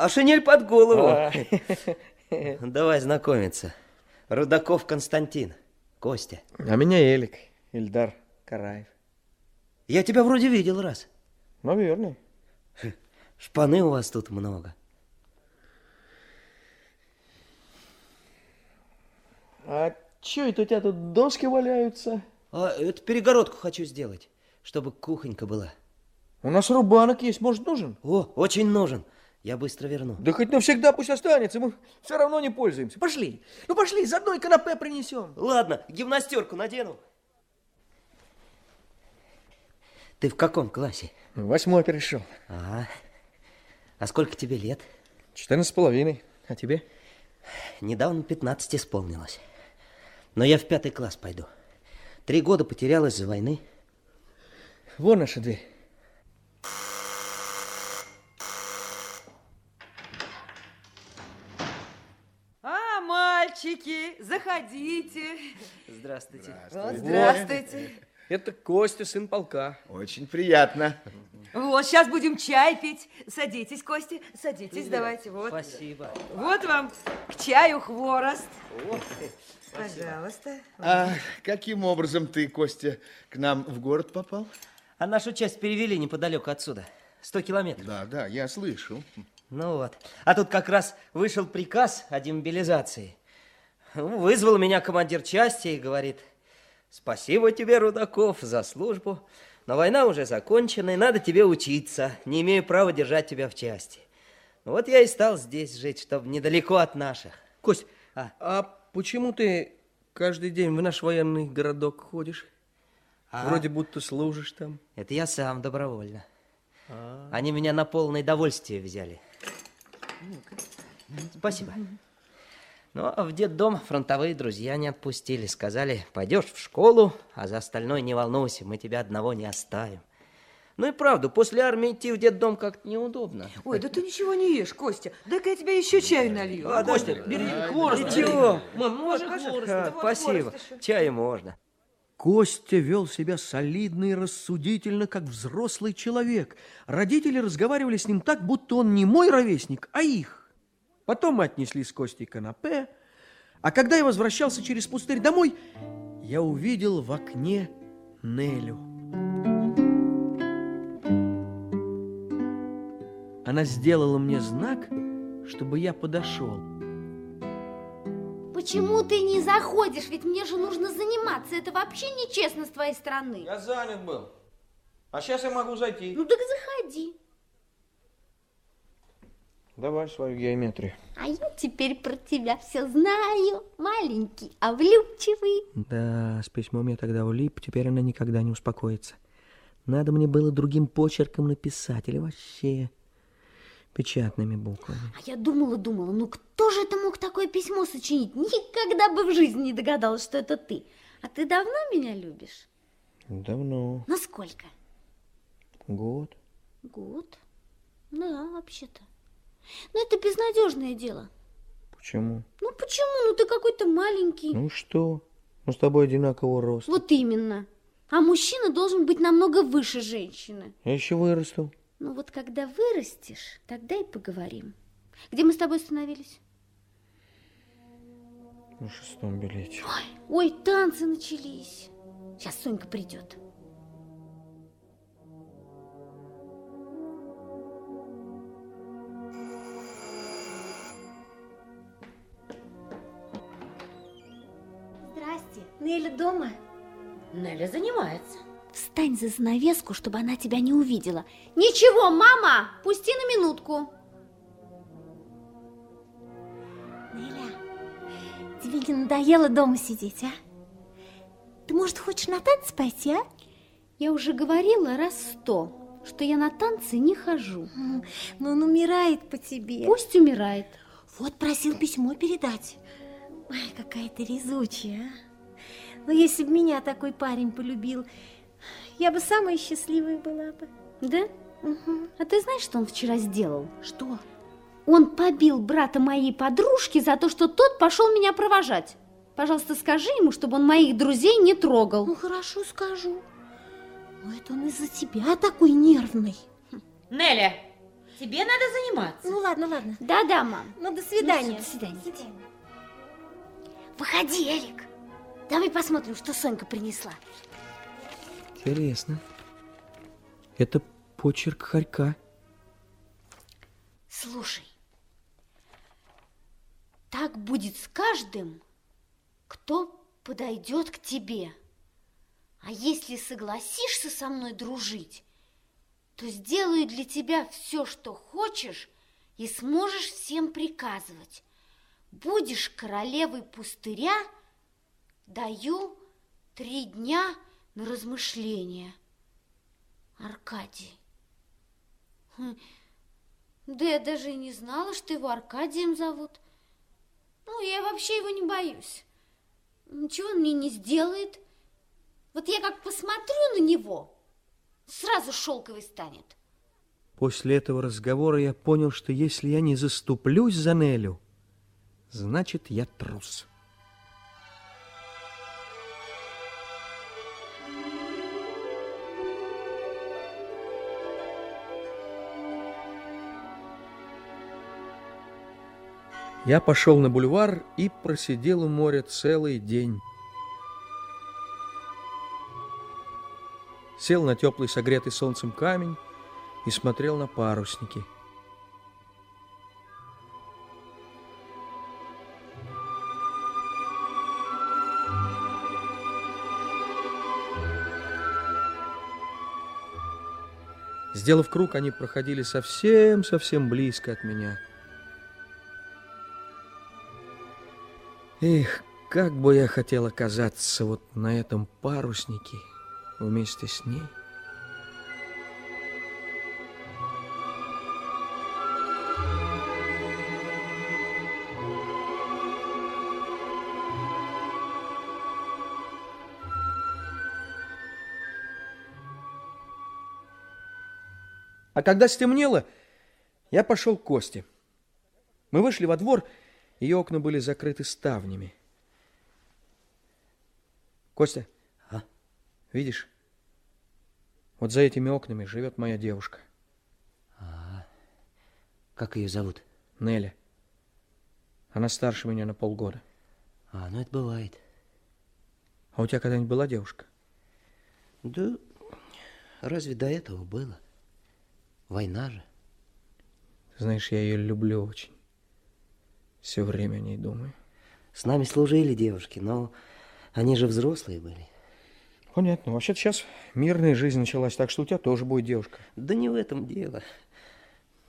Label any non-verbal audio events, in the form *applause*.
а шинель под голову. А. *laughs* Давай знакомиться. Рудаков Константин. Костя. А меня Элик. Ильдар Караев. Я тебя вроде видел раз. Наверное. *laughs* Шпаны у вас тут много. А что это у тебя тут доски валяются? А, это перегородку хочу сделать, чтобы кухонька была. У нас рубанок есть, может, нужен? О, очень нужен. Я быстро верну. Да хоть навсегда пусть останется, мы все равно не пользуемся. Пошли, ну пошли, заодно и канапе принесем. Ладно, гимнастерку надену. Ты в каком классе? Восьмой перешел. Ага. А сколько тебе лет? Четырнадцать с половиной. А тебе? Недавно пятнадцать исполнилось. Но я в пятый класс пойду. Три года потерялась за войны. Вон наша дверь. Мальчики, заходите. Здравствуйте. Вот, здравствуйте. Это Костя, сын полка. Очень приятно. Вот, сейчас будем чай пить. Садитесь, Костя, садитесь, давайте. Вот. Спасибо. Вот вам к чаю хворост. Вот. Пожалуйста. А каким образом ты, Костя, к нам в город попал? А нашу часть перевели неподалеку отсюда. Сто километров. Да, да, я слышал. Ну вот. А тут как раз вышел приказ о демобилизации. Вызвал меня командир части и говорит, спасибо тебе, Рудаков, за службу, но война уже закончена, и надо тебе учиться, не имею права держать тебя в части. Вот я и стал здесь жить, чтобы недалеко от наших. Кость, а, а почему ты каждый день в наш военный городок ходишь? А, Вроде будто служишь там. Это я сам добровольно. А. Они меня на полное довольствие взяли. Спасибо. Но ну, а в детдом фронтовые друзья не отпустили. Сказали, пойдешь в школу, а за остальное не волнуйся, мы тебя одного не оставим. Ну и правда, после армии идти в детдом как-то неудобно. Ой, да ты ничего не ешь, Костя. Дай-ка я тебе еще чаю налью. А, Костя, бери хворост. Ничего. Мам, можно хворост? А, спасибо. Чая можно. Костя вел себя солидно и рассудительно, как взрослый человек. Родители разговаривали с ним так, будто он не мой ровесник, а их. Потом мы отнесли с Костей канапе, а когда я возвращался через пустырь домой, я увидел в окне Нелю. Она сделала мне знак, чтобы я подошел. Почему ты не заходишь? Ведь мне же нужно заниматься. Это вообще нечестно с твоей стороны. Я занят был. А сейчас я могу зайти. Ну так заходи. Давай свою геометрию. А я теперь про тебя все знаю. Маленький, а влюбчивый. Да, с письмом я тогда улип, теперь она никогда не успокоится. Надо мне было другим почерком написать или вообще печатными буквами. А я думала-думала, ну кто же это мог такое письмо сочинить? Никогда бы в жизни не догадалась, что это ты. А ты давно меня любишь? Давно. Насколько? Год. Год? Да, вообще-то. Но это безнадежное дело. Почему? Ну почему? Ну ты какой-то маленький. Ну что? Мы с тобой одинакового роста. Вот именно. А мужчина должен быть намного выше женщины. Я еще вырасту. Ну вот когда вырастешь, тогда и поговорим. Где мы с тобой остановились? На шестом билете. Ой, ой, танцы начались. Сейчас Сонька придет. Неля дома? Неля занимается. Встань за занавеску, чтобы она тебя не увидела. Ничего, мама, пусти на минутку. Неля, тебе не надоело дома сидеть, а? Ты, может, хочешь на танцы пойти, а? Я уже говорила раз сто, что я на танцы не хожу. Но он умирает по тебе. Пусть умирает. Вот просил письмо передать. Ой, какая ты резучая, а? Но если бы меня такой парень полюбил, я бы самая счастливая была бы. Да? Угу. А ты знаешь, что он вчера сделал? Что? Он побил брата моей подружки за то, что тот пошел меня провожать. Пожалуйста, скажи ему, чтобы он моих друзей не трогал. Ну, хорошо, скажу. Но это он из-за тебя такой нервный. Неля, тебе надо заниматься. Ну ладно, ладно. Да-да, мам. Ну, до свидания. Ну, до свидания. До свидания. Выходи, Эрик. Давай посмотрим, что Сонька принесла. Интересно. Это почерк хорька. Слушай, так будет с каждым, кто подойдет к тебе. А если согласишься со мной дружить, то сделаю для тебя все, что хочешь, и сможешь всем приказывать. Будешь королевой пустыря, даю три дня на размышление. Аркадий. Хм, Да я даже и не знала, что его Аркадием зовут. Ну, я вообще его не боюсь. Ничего он мне не сделает. Вот я как посмотрю на него, сразу шелковый станет. После этого разговора я понял, что если я не заступлюсь за Нелю, значит, я трус. Я пошел на бульвар и просидел у моря целый день. Сел на теплый согретый солнцем камень и смотрел на парусники. Сделав круг, они проходили совсем-совсем близко от меня. Эх, как бы я хотел оказаться вот на этом паруснике вместе с ней. А когда стемнело, я пошел к Косте. Мы вышли во двор, ее окна были закрыты ставнями. Костя, А? видишь? Вот за этими окнами живет моя девушка, Как ее зовут? Неля. Она старше меня на полгода. А, ну это бывает. А у тебя когда-нибудь была девушка? Да разве до этого было? Война же. Знаешь, я ее люблю очень. Все время о ней думаю. С нами служили девушки, но они же взрослые были. Понятно. Вообще-то сейчас мирная жизнь началась, так что у тебя тоже будет девушка. Да не в этом дело.